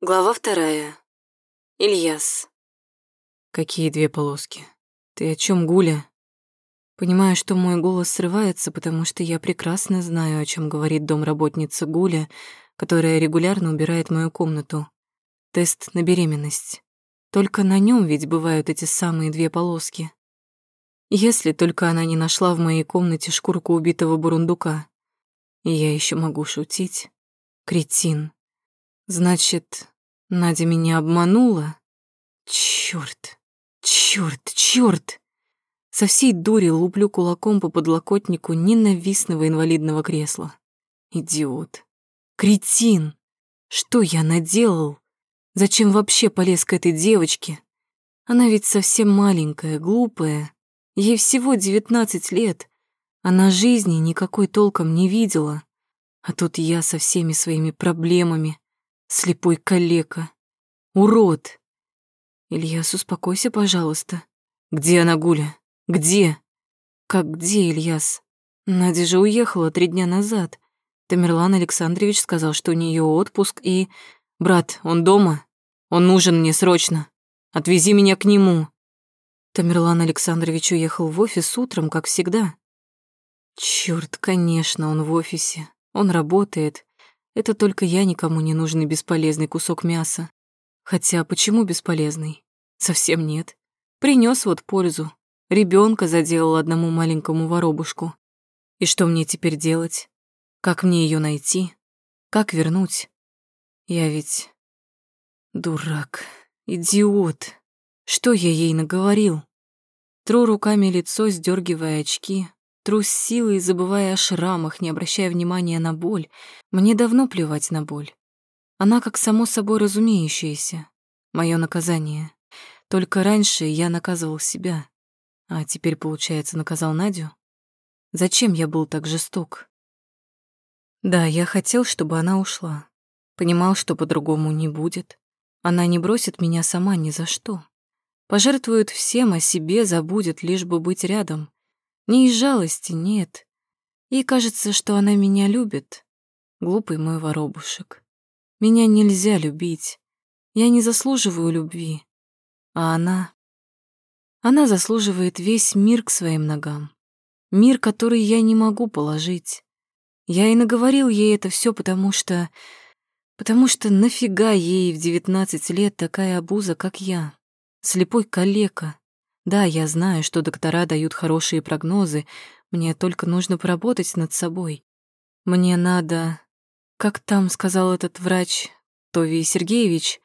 Глава вторая. Ильяс. Какие две полоски? Ты о чем, Гуля? Понимаю, что мой голос срывается, потому что я прекрасно знаю, о чем говорит домработница Гуля, которая регулярно убирает мою комнату. Тест на беременность. Только на нем ведь бывают эти самые две полоски. Если только она не нашла в моей комнате шкурку убитого бурундука. И я еще могу шутить. Кретин. Значит, Надя меня обманула? Чёрт, чёрт, чёрт! Со всей дури луплю кулаком по подлокотнику ненавистного инвалидного кресла. Идиот. Кретин! Что я наделал? Зачем вообще полез к этой девочке? Она ведь совсем маленькая, глупая. Ей всего девятнадцать лет. Она жизни никакой толком не видела. А тут я со всеми своими проблемами, Слепой калека. Урод. Ильяс, успокойся, пожалуйста. Где она, Гуля? Где? Как где, Ильяс? Надя же уехала три дня назад. Тамерлан Александрович сказал, что у нее отпуск и... Брат, он дома? Он нужен мне срочно. Отвези меня к нему. Тамерлан Александрович уехал в офис утром, как всегда. Чёрт, конечно, он в офисе. Он работает. Это только я никому не нужный бесполезный кусок мяса. Хотя почему бесполезный? Совсем нет. Принес вот пользу. Ребенка заделал одному маленькому воробушку. И что мне теперь делать? Как мне ее найти? Как вернуть? Я ведь... Дурак. Идиот. Что я ей наговорил? Тру руками лицо, сдергивая очки, Трус силой, забывая о шрамах, не обращая внимания на боль. Мне давно плевать на боль. Она как само собой разумеющаяся. Моё наказание. Только раньше я наказывал себя. А теперь, получается, наказал Надю? Зачем я был так жесток? Да, я хотел, чтобы она ушла. Понимал, что по-другому не будет. Она не бросит меня сама ни за что. Пожертвует всем, о себе забудет, лишь бы быть рядом. Не из жалости, нет. Ей кажется, что она меня любит. Глупый мой воробушек. Меня нельзя любить. Я не заслуживаю любви. А она... Она заслуживает весь мир к своим ногам. Мир, который я не могу положить. Я и наговорил ей это все, потому что... Потому что нафига ей в девятнадцать лет такая обуза, как я? Слепой калека, да, я знаю, что доктора дают хорошие прогнозы, мне только нужно поработать над собой. Мне надо... Как там сказал этот врач, Тови Сергеевич,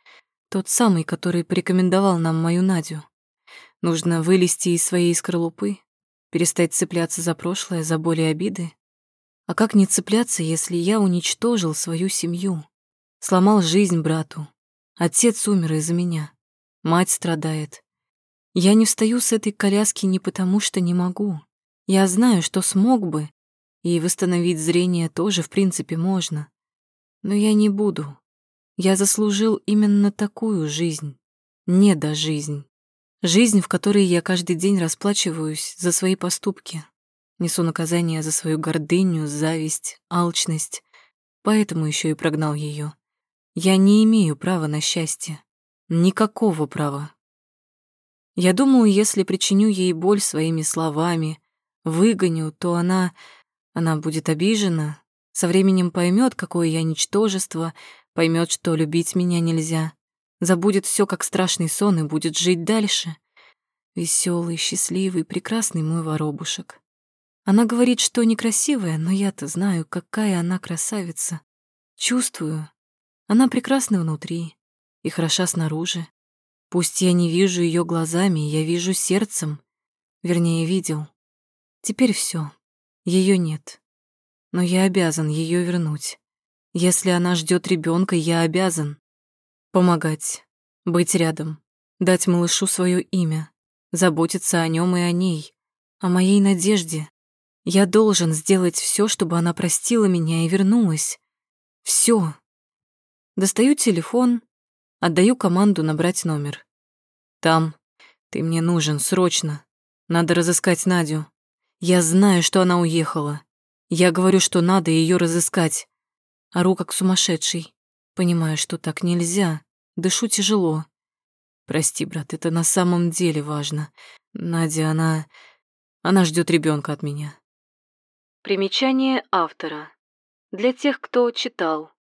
тот самый, который порекомендовал нам мою Надю. Нужно вылезти из своей скорлупы, перестать цепляться за прошлое, за боли и обиды. А как не цепляться, если я уничтожил свою семью? Сломал жизнь брату. Отец умер из-за меня. Мать страдает. Я не встаю с этой коляски не потому, что не могу. Я знаю, что смог бы, и восстановить зрение тоже, в принципе, можно. Но я не буду. Я заслужил именно такую жизнь. Не до жизнь. Жизнь, в которой я каждый день расплачиваюсь за свои поступки. Несу наказание за свою гордыню, зависть, алчность. Поэтому еще и прогнал ее. Я не имею права на счастье. Никакого права. Я думаю, если причиню ей боль своими словами, выгоню, то она... она будет обижена, со временем поймет, какое я ничтожество, поймет, что любить меня нельзя, забудет все как страшный сон и будет жить дальше. Веселый, счастливый, прекрасный мой воробушек. Она говорит, что некрасивая, но я-то знаю, какая она красавица. Чувствую. Она прекрасна внутри и хороша снаружи. Пусть я не вижу ее глазами, я вижу сердцем. Вернее, видел. Теперь все. Ее нет. Но я обязан ее вернуть. Если она ждет ребенка, я обязан помогать, быть рядом, дать малышу свое имя, заботиться о нем и о ней, о моей надежде. Я должен сделать все, чтобы она простила меня и вернулась. Все. Достаю телефон, Отдаю команду набрать номер. «Там. Ты мне нужен, срочно. Надо разыскать Надю. Я знаю, что она уехала. Я говорю, что надо ее разыскать. Ору как сумасшедший. Понимаю, что так нельзя. Дышу тяжело. Прости, брат, это на самом деле важно. Надя, она... Она ждет ребенка от меня. Примечание автора. Для тех, кто читал,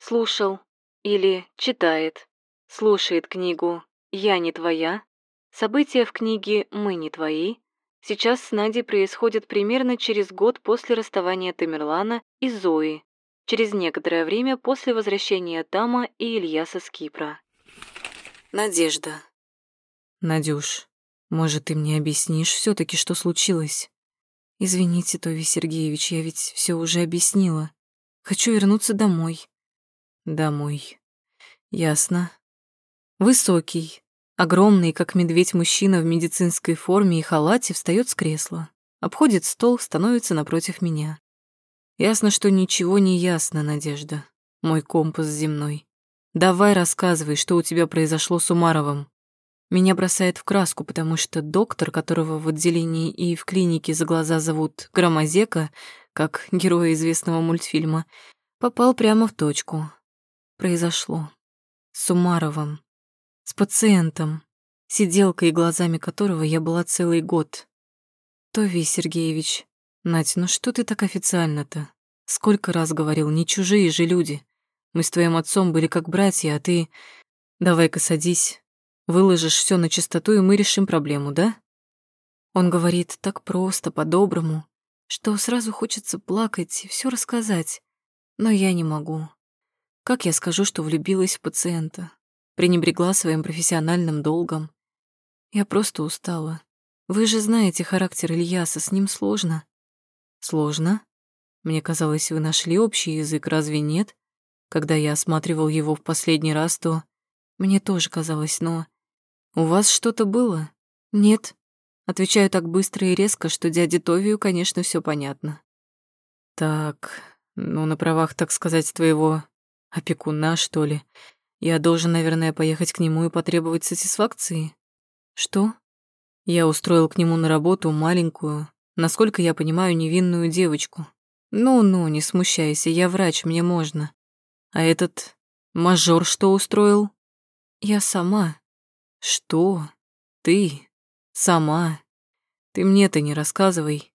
слушал или читает, слушает книгу «Я не твоя», события в книге «Мы не твои», сейчас с Надей происходят примерно через год после расставания Тамерлана и Зои, через некоторое время после возвращения Тама и Ильяса с Кипра. Надежда. Надюш, может, ты мне объяснишь все таки что случилось? Извините, Тови Сергеевич, я ведь все уже объяснила. Хочу вернуться домой. Домой. Ясно. Высокий, огромный, как медведь мужчина в медицинской форме и халате встает с кресла, обходит стол, становится напротив меня. Ясно, что ничего не ясно, Надежда, мой компас земной. Давай рассказывай, что у тебя произошло с Умаровым. Меня бросает в краску, потому что доктор, которого в отделении и в клинике за глаза зовут Громозека, как героя известного мультфильма, попал прямо в точку. Произошло. С Умаровым. С пациентом, сиделкой, глазами которого я была целый год. Тови Сергеевич, Надь, ну что ты так официально-то? Сколько раз говорил, не чужие же люди. Мы с твоим отцом были как братья, а ты... Давай-ка садись, выложишь все на чистоту, и мы решим проблему, да? Он говорит так просто, по-доброму, что сразу хочется плакать и все рассказать. Но я не могу. Как я скажу, что влюбилась в пациента? Пренебрегла своим профессиональным долгом? Я просто устала. Вы же знаете характер Ильяса, с ним сложно. Сложно? Мне казалось, вы нашли общий язык, разве нет? Когда я осматривал его в последний раз, то мне тоже казалось, но... У вас что-то было? Нет. Отвечаю так быстро и резко, что дяде Товию, конечно, все понятно. Так, ну, на правах, так сказать, твоего опекуна, что ли. Я должен, наверное, поехать к нему и потребовать сатисфакции. Что? Я устроил к нему на работу маленькую, насколько я понимаю, невинную девочку. Ну-ну, не смущайся, я врач, мне можно. А этот мажор что устроил? Я сама. Что? Ты? Сама? Ты мне-то не рассказывай.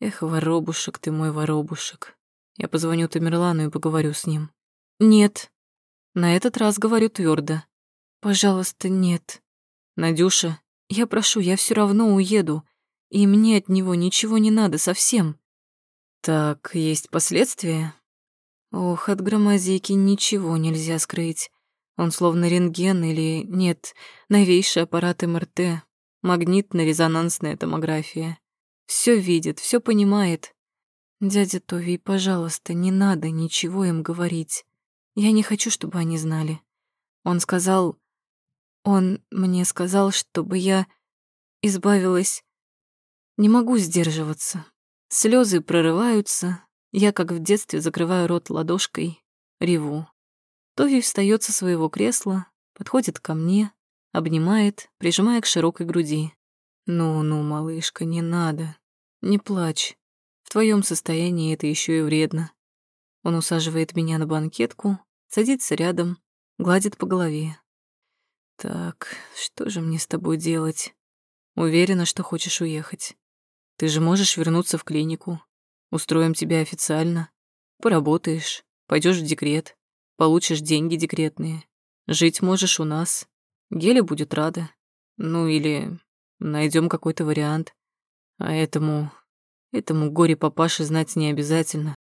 Эх, воробушек ты мой воробушек. Я позвоню Тамерлану и поговорю с ним. Нет. На этот раз говорю твердо. Пожалуйста, нет. Надюша, я прошу, я все равно уеду. И мне от него ничего не надо совсем. Так, есть последствия? Ох, от громозейки ничего нельзя скрыть. Он словно рентген или, нет, новейший аппарат МРТ, магнитно-резонансная томография. Все видит, все понимает. Дядя Тови, пожалуйста, не надо ничего им говорить. Я не хочу, чтобы они знали. Он сказал... Он мне сказал, чтобы я избавилась... Не могу сдерживаться. Слезы прорываются, я, как в детстве, закрываю рот ладошкой, реву. Тови встает со своего кресла, подходит ко мне, обнимает, прижимая к широкой груди. «Ну-ну, малышка, не надо. Не плачь. В твоем состоянии это еще и вредно». Он усаживает меня на банкетку, садится рядом, гладит по голове. «Так, что же мне с тобой делать? Уверена, что хочешь уехать. Ты же можешь вернуться в клинику, Устроим тебя официально. Поработаешь, пойдешь в декрет, получишь деньги декретные. Жить можешь у нас. Геля будет рада. Ну или найдем какой-то вариант. А этому... Этому горе-папаше знать не обязательно.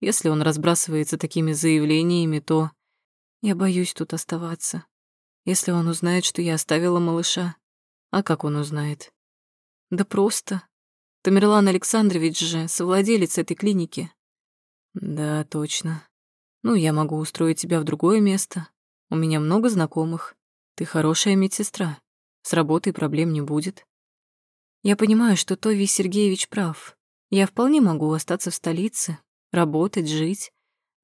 Если он разбрасывается такими заявлениями, то... Я боюсь тут оставаться. Если он узнает, что я оставила малыша. А как он узнает? Да просто. Тамерлан Александрович же совладелец этой клиники. Да, точно. Ну, я могу устроить тебя в другое место. У меня много знакомых. Ты хорошая медсестра. С работой проблем не будет. Я понимаю, что Тови Сергеевич прав. Я вполне могу остаться в столице, работать, жить.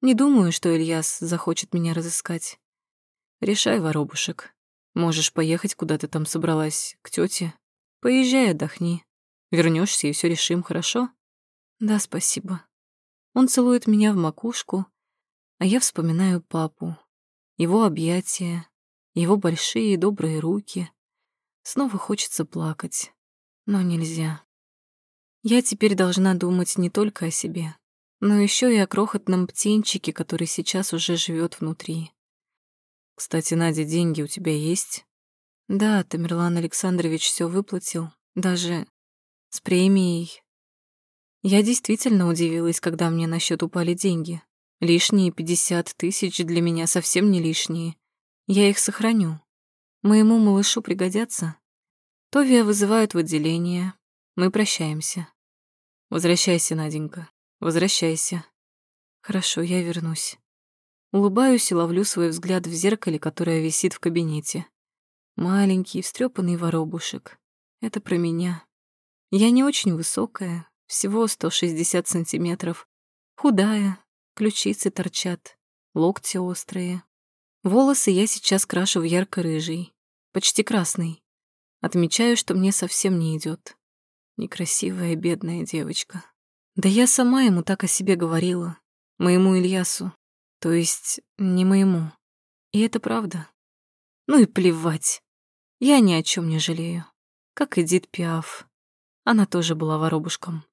Не думаю, что Ильяс захочет меня разыскать. Решай, воробушек. Можешь поехать, куда ты там собралась, к тете. Поезжай, отдохни. Вернешься и все решим, хорошо? Да, спасибо. Он целует меня в макушку, а я вспоминаю папу, его объятия, его большие добрые руки. Снова хочется плакать, но нельзя. Я теперь должна думать не только о себе, но еще и о крохотном птенчике, который сейчас уже живет внутри. Кстати, Надя, деньги у тебя есть? Да, Тамерлан Александрович все выплатил, даже с премией. Я действительно удивилась, когда мне на счет упали деньги. Лишние пятьдесят тысяч для меня совсем не лишние. Я их сохраню. Моему малышу пригодятся. Товия вызывают в отделение. Мы прощаемся. Возвращайся, Наденька. Возвращайся. Хорошо, я вернусь. Улыбаюсь и ловлю свой взгляд в зеркале, которое висит в кабинете. Маленький, встрепанный воробушек. Это про меня. Я не очень высокая, всего 160 сантиметров. Худая, ключицы торчат, локти острые. Волосы я сейчас крашу в ярко-рыжий, почти красный. Отмечаю, что мне совсем не идет. Некрасивая бедная девочка. Да я сама ему так о себе говорила. Моему Ильясу. То есть не моему. И это правда. Ну и плевать. Я ни о чем не жалею. Как Эдит Пиаф. Она тоже была воробушком.